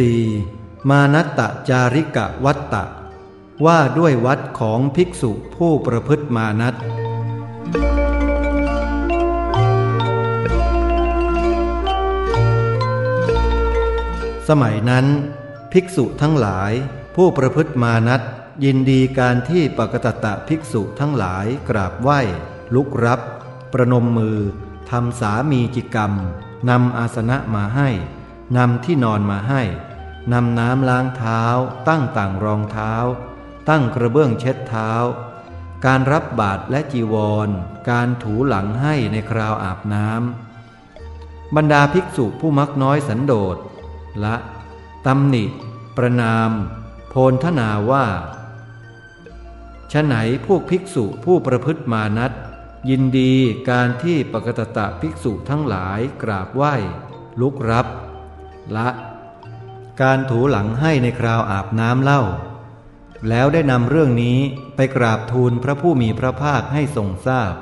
4. มานัตตจาริกะวัตตะ ว่าด้วยวัดของภิกษุผู้ประพฤติมานัตสมัยนั้น ภิกษุทั้งหลาย ผู้ประพฤติมานัตยินดีการที่ปกตตะภิกษุทั้งหลายกราบไหว้ ลุกรับ ประนมมือทำสามีจิกรรมนำอาสนะมาให้ นำที่นอนมาให้ นำน้ำล้างเท้า ตั้งต่างรองเท้า ตั้งกระเบื้องเช็ดเท้า การรับบาตรและจีวร การถูหลังให้ในคราวอาบน้ำบรรดาภิกษุผู้มักน้อยสันโดษละตำหนิ ประนาม โพนทนาว่าฉไหนพวกภิกษุผู้ประพฤติมานัดยินดีการที่ปกตตะภิกษุทั้งหลายกราบไหว้ ลุกรับ ละการถูหลังให้ในคราวอาบน้ำเล่า แล้วได้นำเรื่องนี้ไปกราบทูลพระผู้มีพระภาคให้ทรงทราบพ